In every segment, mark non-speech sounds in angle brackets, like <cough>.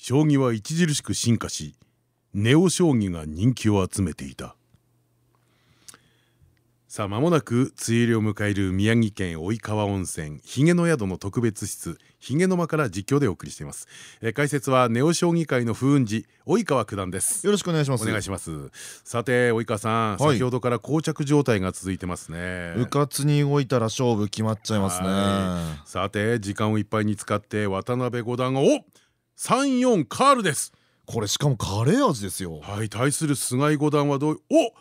将棋は著しく進化しネオ将棋が人気を集めていた。さあ間もなく梅雨入りを迎える宮城県及川温泉ひげの宿の特別室ひげの間から実況でお送りしています。え解説はネオ将棋界の風雲児及川九段です。よろしくお願いします。お願いします。さて及川さん、はい、先ほどから膠着状態が続いてますね。うかつに動いたら勝負決まっちゃいますね。さて時間をいっぱいに使って渡辺五段がお三四カールです。これしかもカレー味ですよ。はい対する菅井五段はどうお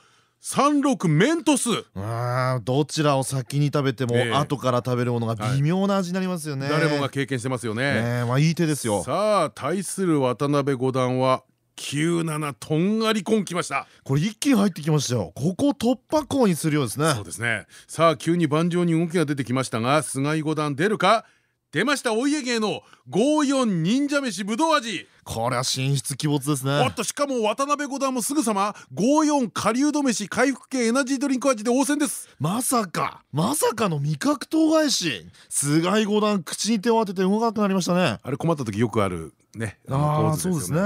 三六メントス。あどちらを先に食べても、え。ー、後から食べるものが微妙な味になりますよね、誰もが経験してますよね。まあいい手ですよ。さあ対する渡辺五段は九七とんがりコンきました。これ一気に入ってきましたよ。ここ突破口にするようですね。そうですね。さあ急に盤上に動きが出てきましたが菅井五段出るか？出ましたお家芸の54忍者飯ぶどう味。これは神出鬼没ですね。おっとしかも渡辺五段もすぐさま五四狩人飯回復系エナジードリンク味で応戦です。まさかまさかの味覚唐返し菅井五段口に手を当てて動かなくなりましたね。あれ困った時よくあるねああそうですね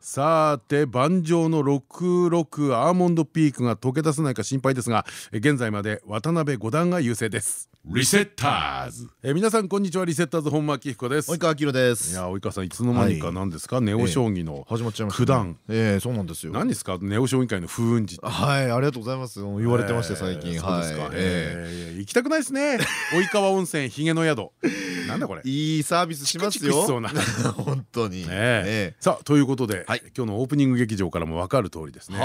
さて盤上の66アーモンドピークが溶け出せないか心配ですが現在まで渡辺五段が優勢です。リセッターズ。え皆さんこんにちは。リセッターズ本間明彦です。及川明です。いや及川さんいつの間にか何ですか？ネオ将棋の九段。ええそうなんですよ。何ですか？ネオ将棋界の風雲児はいありがとうございます。言われてまして最近。そうですか。行きたくないですね。<laughs> 及川温泉ひげの宿。なんだこれ？いいサービスしますよ。<laughs> 本当に。さあということで今日のオープニング劇場からも分かる通りですね。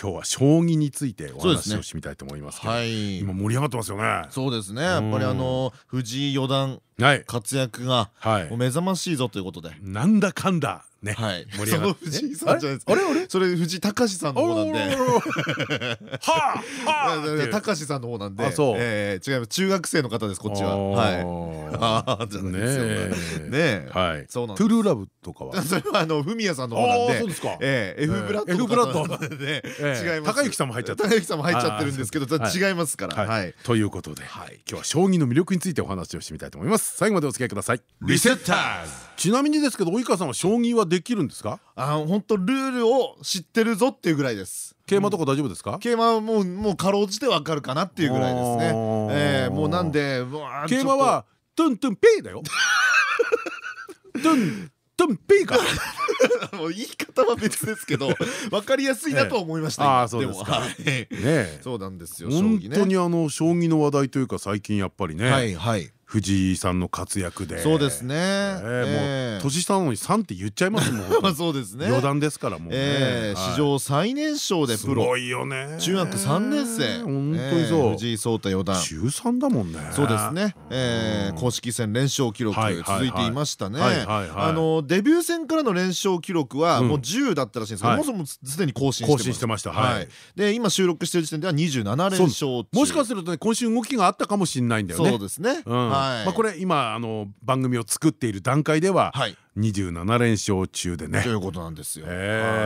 今日は将棋についてお話をしてみたいと思いますけど今盛り上がってますよね。そうですね。やっぱりあの藤井四段活躍が目覚ましいぞということで。なんだかんだね、はい、盛り上がって。藤井さんじゃないです。あれ？あれ、それ藤井隆さんの方なんで。はあ、<laughs> 隆さんの方なんで。あ、そう。ええ、違います。中学生の方です。こっちは。はい。ああ、じゃないですよ。ね、はい。そうなんトゥルーラブとかは？<laughs> それはあのフミヤさんの方なんで。そうですか。ええ、F ブラッド。F ブラッド。で、<laughs> 違います。高之さんも入っちゃって。高之さんも入っちゃってるんですけど、違いますから。はい。ということで、今日は将棋の魅力についてお話をしてみたいと思います。最後までお付き合いください。リセッターズ。ちなみにですけど、及川さんは将棋はできるんですか？あ本当ルールを知ってるぞっていうぐらいです桂馬とか大丈夫ですか？桂馬はもうもうかろうじてわかるかなっていうぐらいですねえー、もうなんで桂馬はトゥントゥンペイだよ。<laughs> トゥントゥンペイか。もう言い方は別ですけど分かりやすいなと思いました、ああそうですか。ねそうなんですよ本当にあの将棋の話題というか最近やっぱりね。はいはい藤井さんの活躍で。そうですね。もう年下なのに3って言っちゃいますもん <laughs> そうですね。余談ですからもう史上最年少でプロ。すごいよね。中学3年生。本当にそう。藤井聡太四段。中3だもんね。そうですね。公式戦連勝記録続いていましたね。あのデビュー戦からの連勝記録はもう10だったらしいんですけどもうそもすでに更新してました。で今収録してる時点では27連勝もしかするとね今週動きがあったかもしれないんだよね。そうですね。はいまあこれ今あの番組を作っている段階では27連勝中でね。ということなんですよ。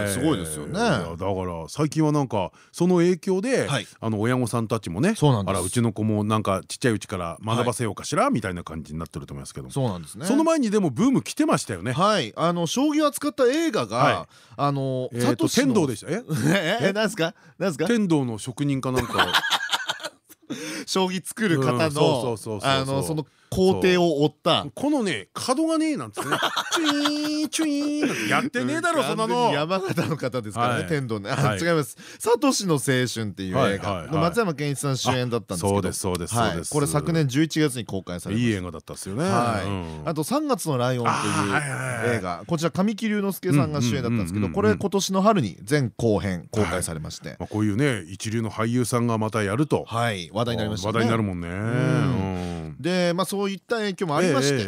すごいですよね。だから最近はなんかその影響であの親御さんたちもねあらうちの子もなんかちっちゃいうちから学ばせようかしらみたいな感じになってると思いますけど。そうなんですね。その前にでもブーム来てましたよね。はい。あの将棋を扱った映画があの天童でした。え？<laughs> え？なんですか？なんですか？天童の職人かなんか将棋作る方のあのその工程を追った。このね角がねえなんつってね。チュイーンチュイーンやってねえだろそんなの。山形の方ですからね天童ね。違います。サトシの青春っていう映画。松山ケンイチさん主演だったんですけど。そうですそうですそうです。これ昨年11月に公開されいい映画だったっすよね。あと3月のライオンという映画。こちら神木隆之介さんが主演だったんですけどこれ今年の春に前後編公開されまして。こういうね一流の俳優さんがまたやると。はい。話題になりました話題になるもんね。でまあそうそういった影響もありまして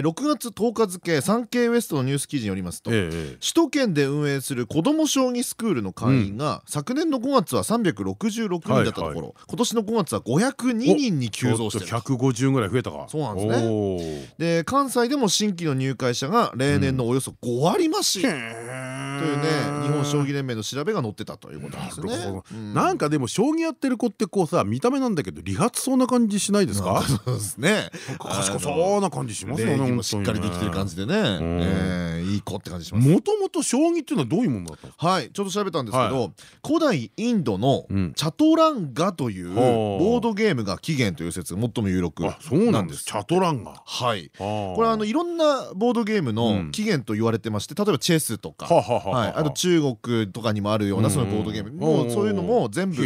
6月10日付産経ウエストのニュース記事によりますと首都圏で運営する子ども将棋スクールの会員が昨年の5月は366人だったところ今年の5月は502人に急増してる150ぐらい増えたか。そうなんですね。で関西でも新規の入会者が例年のおよそ5割増し。というね日本将棋連盟の調べが載ってたということですね。なん。かでも将棋やってる子ってこうさ見た目なんだけど理髪そうな感じしないですかそうですね賢そうな感じしますよねしっかりできてる感じでね。いい子って感じします。もともと将棋っていうのはどういうものだったの？はいちょっと調べたんですけど古代インドのチャトランガというボードゲームが起源という説最も有力なんです。チャトランガ。はい。これあのいろんなボードゲームの起源と言われてまして例えばチェスとかあと中国とかにもあるようなそのボードゲーム。もそういうのも全部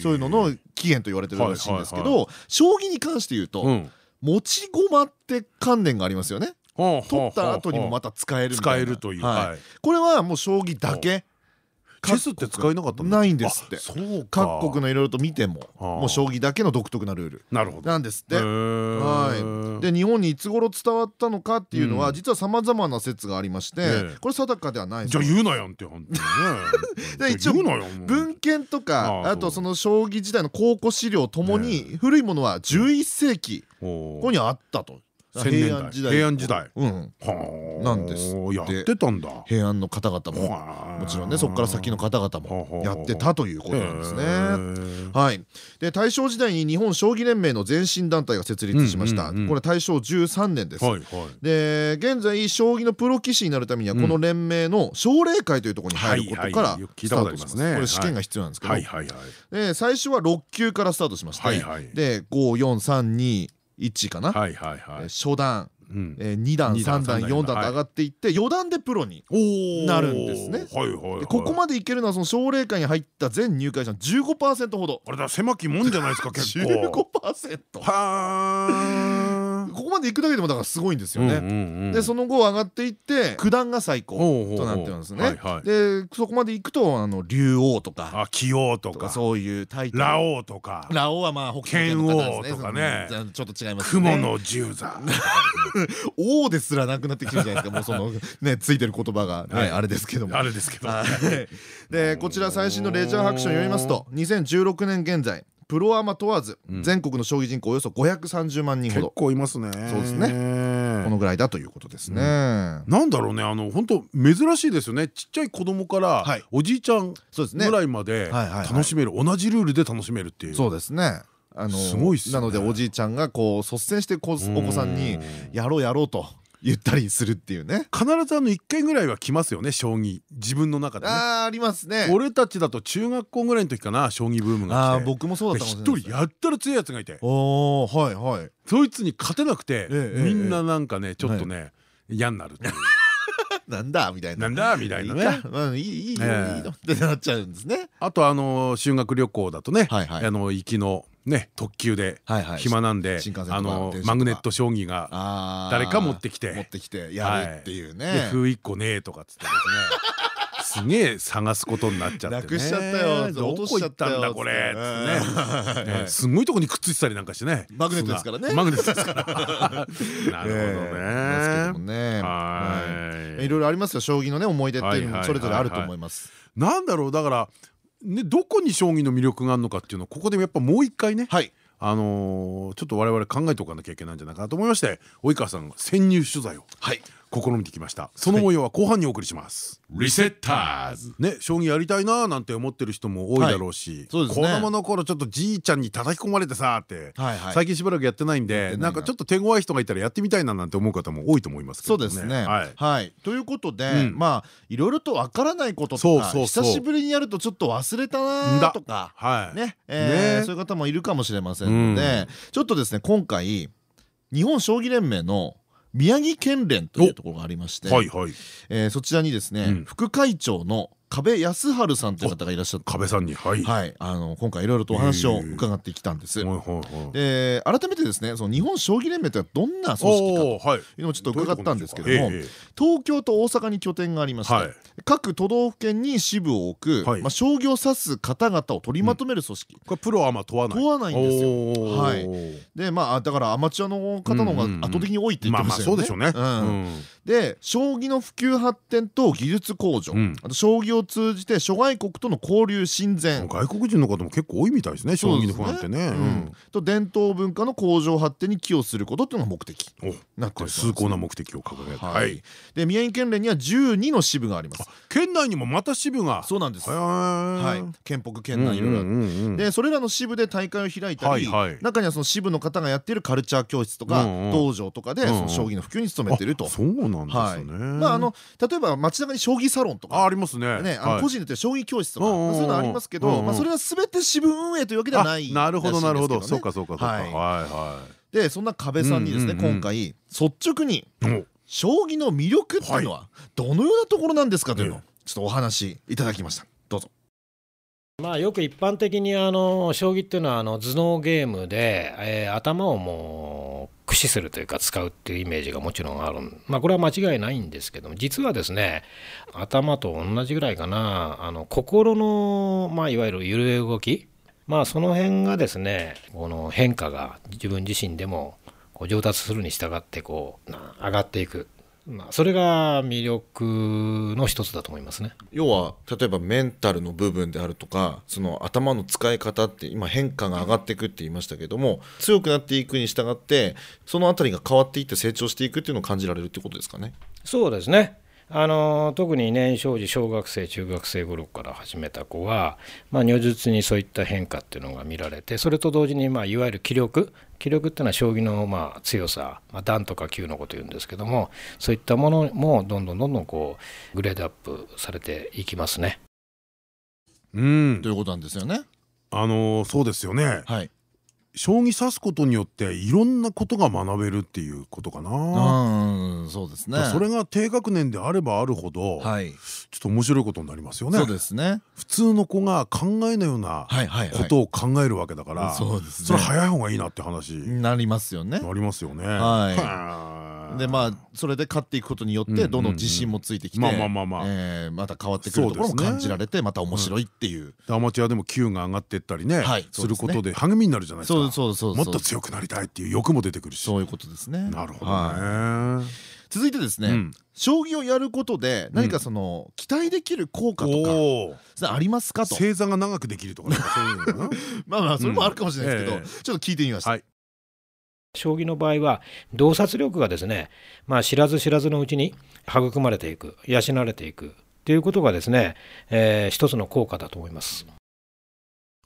そういうのの起源と言われてるらしいんですけど将棋に関して言うと持ち駒って観念がありますよね。取った後にもまた使える使えるという、これはもう将棋だけチェスって使えなかったないんですって。各国のいろいろと見てももう将棋だけの独特なルール。なんですって。はい。で日本にいつ頃伝わったのかっていうのは実はさまざまな説がありましてこれ定かではない。じゃあ言うなよって本当にね。<laughs> 一応文献とかあとその将棋時代の考古資料ともに古いものは11世紀ここにあったと平安時代。平安時代。なんです。やってたんだ。平安の方々も。もちろんねそこから先の方々もやってたということなんですね。はい。で大正時代に日本将棋連盟の前身団体が設立しました。これ大正13年です。で現在将棋のプロ棋士になるためにはこの連盟の奨励会というところに入ることからスタートします。これ試験が必要なんですけど。最初は6級からスタートしましてで5432 1かな？初段。2段3段4段と上がっていって四段でプロになるんですね。ここまでいけるのはその奨励会に入った全入会者の15%ほど。あれだ狭きもんじゃないですか結構。15%はここまでいくだけでもだからすごいんですよね。でその後上がっていって九段が最高となってますね。でそこまでいくとあの竜王とか。棋王とか。そういうタイトル。ラ王とか。ラ王はまあ剣王とかね。ちょっと違います雲の十座。<laughs> 王ですらなくなってきてるじゃないですか。もうそのねついてる言葉が。あれですけども。あれですけどでこちら最新のレジャー白書によりますと2016年現在プロアマ問わず全国の将棋人口およそ530万人ほど。結構いますね。そうですね。このぐらいだということですね。なんだろうね。あの本当珍しいですよね。ちっちゃい子供からおじいちゃんぐらいまで楽しめる同じルールで楽しめるっていう。そうですね。あのすごいなのでおじいちゃんがこう率先してお子さんにやろうやろうと言ったりするっていうね。必ずあの1回ぐらいは来ますよね将棋。自分の中であありますね。俺たちだと中学校ぐらいの時かな将棋ブームが来て。僕もそうだった一人やったら強いやつがいて。おはいはい。そいつに勝てなくてみんななんかねちょっとね嫌になるっていう。<laughs> なんだみたいな。なんだみたいなね。いいいいのいいのってなっちゃうんですね。あとあの修学旅行だとねあの行きのね特急で暇なんであのマグネット将棋が誰か持ってきて持ってきてやるってい。うね「風一個ねえ」とかっつってですね。<laughs> すげえ探すことになっちゃってなくしちゃったよ。どこ行ったんだこれ。ね。<laughs> すごいとこにくっついてたりなんかしてね。マグネットですからね。マグネットですから。<laughs> なるほどね。い。ろいろありますよ。将棋のね思い出っていうのもそれぞれあると思います。なんだろうだからねどこに将棋の魅力があるのかっていうのをここでやっぱもう一回ねあのちょっと我々考えておかなきゃいけないんじゃないかなと思いまして及川さんが潜入取材を試みてきました。その模様は後半にお送りします。リセッターズ。ね将棋やりたいななんて思ってる人も多いだろうし子供の頃ちょっとじいちゃんに叩き込まれてさって最近しばらくやってないんでなんかちょっと手強い人がいたらやってみたいななんて思う方も多いと思います。そうですね。はい。ということでまあいろいろとわからないこととか久しぶりにやるとちょっと忘れたなとかね。そういう方もいるかもしれませんのでちょっとですね今回日本将棋連盟の宮城県連というところがありましてそちらにですね副会長の加部康晴さんという方がいらっしゃって。加部さんにはい。あの今回いろいろとお話を伺ってきたんです。で改めてですねその日本将棋連盟とはどんな組織かというのをちょっと伺ったんですけども東京と大阪に拠点がありまして各都道府県に支部を置く、まあ、将棋を指す方々を取りまとめる組織、これプロはまあ問わない。問わないんですよ。はい。でまあだからアマチュアの方の方が圧倒的に多いって言ってましたよね。そうでしょうねで将棋の普及発展と技術向上、あと将棋を通じて諸外国との交流親善。外国人の方も結構多いみたいですね将棋のファンってね。と伝統文化の向上発展に寄与することっていうのが目的。なってる崇高な目的を掲げて。はい。で宮城県連には12の支部があります。県内にもまた支部が。そうなんです。はい。県北県内いろいろでそれらの支部で大会を開いたり中にはその支部の方がやっているカルチャー教室とか道場とかでその将棋の普及に努めていると。そうなんですね。まああの例えば街中に将棋サロンとか。ありますね。ね個人で将棋教室とかそういうのありますけどまあそれは全て支部運営というわけではないなるほどなるほど。そうかそうかそうか。はい。はいでそんな壁さんにですね今回率直に将棋の魅力っていうのはどのようなところなんですかというのをちょっとお話いただきました。どうぞ。まあ、よく一般的にあの将棋っていうのはあの頭脳ゲームで、えー、頭をもう駆使するというか使うっていうイメージがもちろんある、まあ、これは間違いないんですけども実はですね頭と同じぐらいかな。あの心の、まあ、いわゆる揺れ動き。まあその辺がですねこの変化が自分自身でもこう上達するに従ってこう上がっていく。まあ、それが魅力の一つだと思いますね。要は例えばメンタルの部分であるとかその頭の使い方って今変化が上がっていくって言いましたけども強くなっていくに従ってその辺りが変わっていって成長していくっていうのを感じられるってことですかね。そうですねあの特に年少時小学生中学生頃から始めた子は、まあ、如実にそういった変化っていうのが見られてそれと同時に、まあ、いわゆる気力気力っていうのは将棋のまあ強さ、まあ、段とか級のこと言うんですけどもそういったものもどんどんどんどんこうグレードアップされていきますね。うんということなんですよね。あのそうですよね。はい。将棋指すことによっていろんなことが学べるっていうことかな。うん、そうですね。それが低学年であればあるほど、はい、ちょっと面白いことになりますよね。そうですね。普通の子が考えないようなことを考えるわけだから。それ早い方がいいなって話。なりますよね。なりますよね。はい。でまあそれで勝っていくことによってどんどん自信もついてきてまた変わってくるところも感じられてまた面白いっていう。アマチュアでも級が上がっていったりねすることで励みになるじゃないですか。もっと強くなりたいっていう欲も出てくるし。そういうことですね。なるほどね。続いてですね将棋をやることで何かその期待できる効果とかありますかと。正座が長くできるとかまあまあそれもあるかもしれないですけどちょっと聞いてみました将棋の場合は洞察力がですね、まあ、知らず知らずのうちに育まれていく養われていくということがですね、えー、一つの効果だと思います。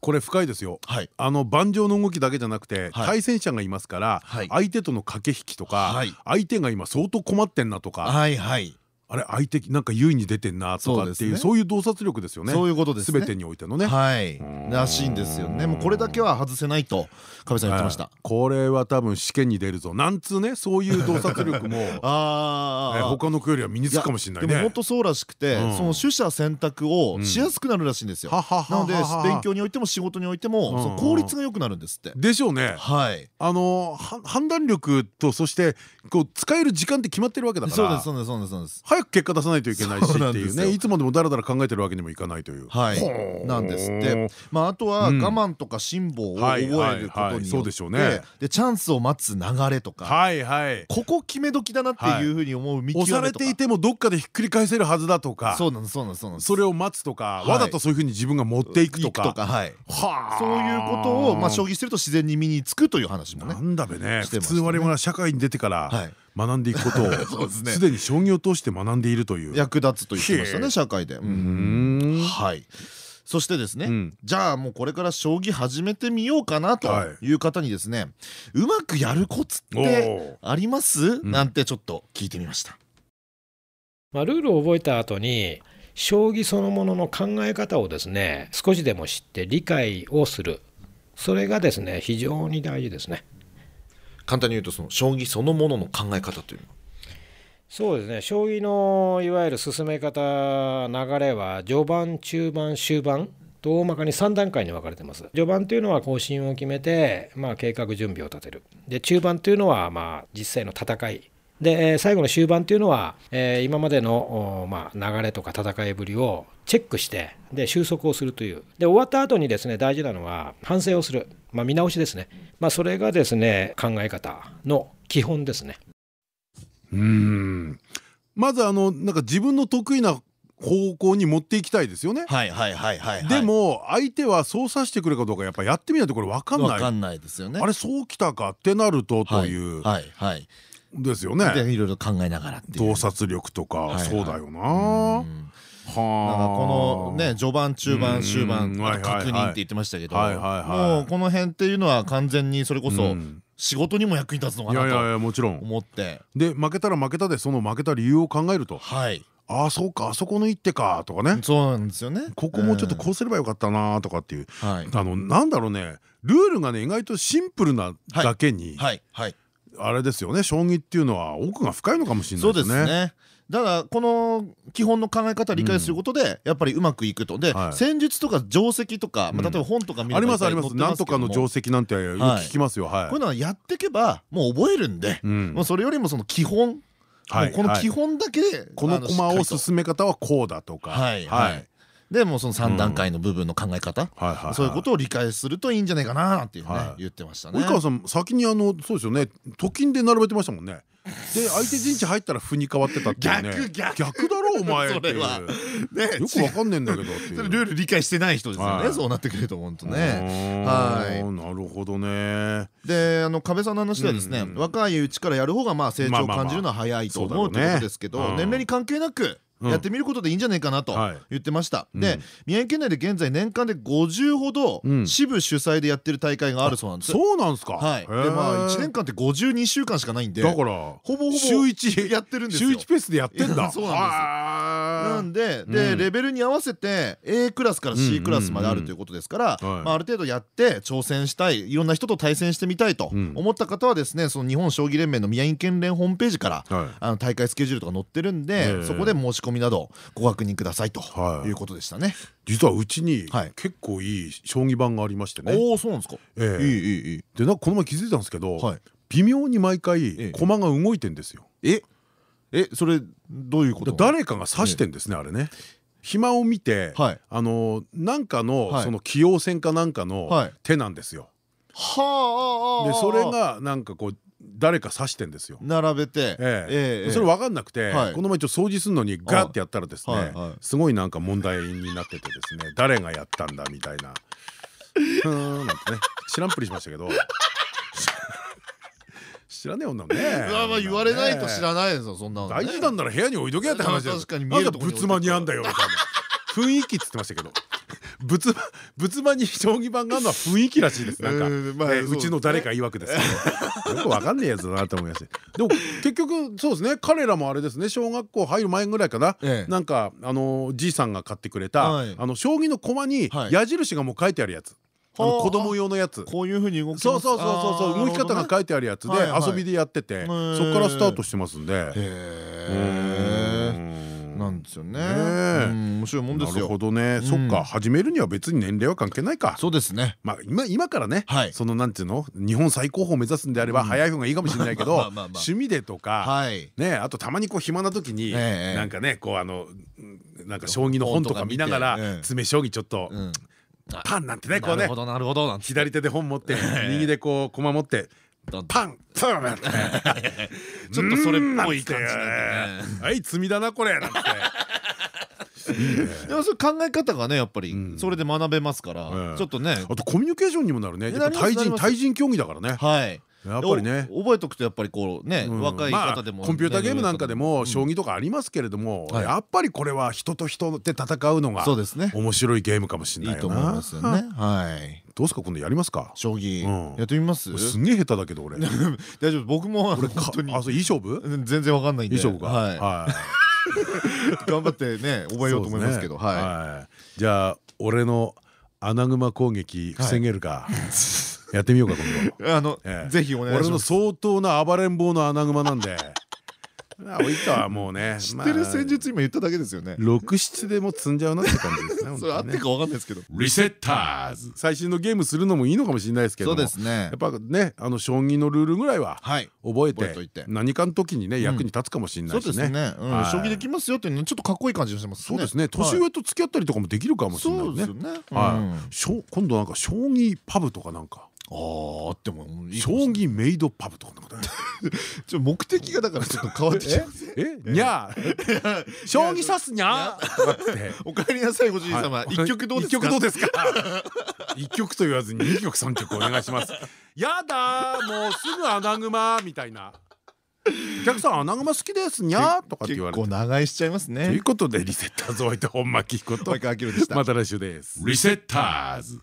これ深いですよ、はい、あの盤上の動きだけじゃなくて、はい、対戦者がいますから、はい、相手との駆け引きとか、相手が今相当困ってんなとか、はいはい、あれ相手なんか優位に出てんなとかっていうそういう洞察力ですよね。そういうことです全てにおいてのね。はい。らしいんですよね。もうこれだけは外せないと亀さん言ってました。これは多分試験に出るぞ。なんつうねそういう洞察力も。<laughs> あ他の子よりは身につくかもしれないね。でも本当そうらしくてその取捨選択をしやすくなるらしいんですよ。なので勉強においても仕事においても効率が良くなるんですって。でしょうね。はい。あの判断力とそしてこう使える時間って決まってるわけだから。そうですそうですそうですそうです早く結果出さないといけないしっていうね。いつまでもだらだら考えてるわけにもいかないという。はい。なんですって。まああとは我慢とか辛抱を覚えることによってでチャンスを待つ流れとかはいはい。ここ決め時だなっていうふうに思う見極めとか。押されていてもどっかでひっくり返せるはずだとか。そうなんですそうなんですそうなんです。それを待つとかわざとそういうふうに自分が持っていくとか。はいそういうことをまあ将棋してると自然に身につくという話もね。なんだべね。普通我々は社会に出てから学んでいくことを <laughs> すでに将棋を通して学んでいるという。役立つと言ってましたね社会で。はい。そしてですね、うん、じゃあもうこれから将棋始めてみようかなとい。う方にですね、はい、うまくやるコツってあります、なんてちょっと聞いてみました。まあ、ルールを覚えた後に将棋そのものの考え方をですね少しでも知って理解をする。それがですね非常に大事ですね。簡単に言うとその将棋そのものの考え方というのは。そうですね。将棋のいわゆる進め方流れは序盤中盤終盤と大まかに3段階に分かれてます。序盤というのは方針を決めて、まあ、計画準備を立てる。で中盤というのはまあ実際の戦いで最後の終盤っていうのは、えー、今までの、まあ、流れとか戦いぶりをチェックしてで収束をするというで終わった後にですね大事なのは反省をする、まあ、見直しですね、まあ、それがですね考え方の基本ですね。うんまずあのなんか自分の得意な方向に持っていきたいですよね。はいはいはいはい。でも相手はそうさしてくるかどうかやっぱやってみないとこれ分かんない。分かんないですよね。あれそうきたかってなるとという。はいはい。ですよね。でいろいろ考えながら洞察力とかそうだよな。はあ、このね序盤中盤終盤確認って言ってましたけどもうこの辺っていうのは完全にそれこそ仕事にも役に立つのかなともちろん。思って。で負けたら負けたでその負けた理由を考えると。はい。ああそうかあそこの一手かとかね。そうなんですよね。ここもうちょっとこうすればよかったなとかっていう、あのなんだろうね。ルールがね意外とシンプルなだけに、あれですよね。将棋っていうのは奥が深いのかもしれないですね。そうですね。だからこの基本の考え方を理解することでやっぱりうまくいくと。で戦術とか定石とか例えば本とか見るとありますあります。なんとかの定石なんてよく聞きますよ。こうい。うのはやっていけばもう覚えるんでもうそれよりもその基本。この基本だけこの駒を進め方はこうだとか。はい。はいでもその3段階の部分の考え方そういうことを理解するといいんじゃないかなっていうね言ってましたね。及川さん先にあのそうですよね。と金で並べてましたもんね。で相手陣地入ったら歩に変わってたっていうね。逆逆。だろお前っていう。<laughs> よくわかんねえんだけどっていう。ルール理解してない人ですよね。そうなってくると本当ね。はい。なるほどね。であの壁さんの話ではですね若いうちからやる方がまあ成長を感じるのは早いと思うということですけど年齢に関係なくやってみることでいいんじゃないかなと言ってました、で宮城県内で現在年間で50ほど支部主催でやってる大会があるそうなんです。そうなんですか？はい。でまあ1年間って52週間しかないんでだからほぼほぼ週1 <laughs> やってるんですよ。週1ペースでやってんだ。<laughs> そうなんですなんででレベルに合わせて A クラスから C クラスまであるということですからまあある程度やって挑戦したいいろんな人と対戦してみたいと思った方はですねその日本将棋連盟の宮城県連ホームページからあの大会スケジュールとか載ってるんでそこで申し込みなどご確認くださいとい。うことでしたね。実はうちに結構いい将棋盤がありましてね。おおそうなんですか。ええ。いいいいいい。でなんかこの前気づいたんですけど、微妙に毎回駒が動いてんですよ。え？えそれどういうこと？誰かが指してんですねあれね。暇を見て、あのなんかのその棋王戦かなんかの手なんですよ。はあ。でそれがなんかこう誰か刺してんですよ。並べて。それ分かんなくてこの前ちょっと掃除するのにガーってやったらですねすごい。なんか問題になっててですね誰がやったんだみたい。なうんなんてね知らんぷりしましたけど知らねえ女ね。<laughs> まあ言われないと知らないですよそんな大事なんなら部屋に置いとけやって話確かに見えるとこに仏間にあんだよみたいな雰囲気っつってましたけど。仏仏間に将棋盤があるのは雰囲気らしいです。なんかうちの誰か曰くですけど。よくわかんねえやつだなと思いますでも結局そうですね。彼らもあれですね。小学校入る前ぐらいかな。なんかあのじいさんが買ってくれたあの将棋の駒に矢印がもう書いてあるやつ。あの子供用のやつ。こういうふうに動きそうそうそうそう動き方が書いてあるやつで遊びでやっててそこからスタートしてますんで。へえなんですよね。面白いもんですよ。なるほどね。そっか。始めるには別に年齢は関係ないか。そうですね。まあ今今からね、そのなんていうの？日本最高峰を目指すんであれば早い方がいいかもしれないけど、趣味でとかねあとたまにこう暇な時になんかねこうあのなんか将棋の本とか見ながら詰将棋ちょっと。パンなんてねこうね。左手で本持って <laughs> 右でこう駒持ってパン <laughs> ちょっとそれっぽい感じはい罪だなこれなんて。でもそれ考え方がねやっぱりそれで学べますからちょっとね。あとコミュニケーションにもなるね。対人対人競技だからね。はいやっぱりね。覚えとくとやっぱりこうね若い方でもコンピューターゲームなんかでも将棋とかありますけれどもやっぱりこれは人と人で戦うのが面白いゲームかもしれないと思いますよね。はい。どうすか今度やりますか？将棋やってみます？すげえ下手だけど俺。<laughs> 大丈夫僕も本当に。あそういい勝負？全然わかんないんで。いい勝負か？はい。<laughs> 頑張ってね覚えようと思いますけど。はい。じゃあ俺の穴熊攻撃防げるか？やってみようか今度。あのぜひお願いします。俺の相当な暴れん坊の穴熊なんで。及川はもうね。知ってる戦術今言っただけですよね。六七でも積んじゃうなって感じですねそれ合ってか分かんないですけど。リセッターズ。最新のゲームするのもいいのかもしれないですけどそうですね。やっぱねあの将棋のルールぐらいは覚えて何かの時にね役に立つかもしれないしね。将棋できますよっていうのちょっとかっこいい感じがしますそうですね。年上と付き合ったりとかもできるかもしれないね。はい。今度なんか将棋パブとかなんかああっても将棋メイドパブとか <laughs> ちょ目的がだからちょっと変わってきますえ？にゃ <laughs> 将棋指すにゃおかえりなさいご主人様。一曲どうですか？一曲どうですか？<laughs> 一曲と言わずに二曲三曲お願いします。やだもうすぐ穴熊みたいな。お客さん穴熊好きですにゃとかって言われて。結構長居しちゃいますね。ということでリセッターズおいて本間貴彦とまた来週です。リセッターズ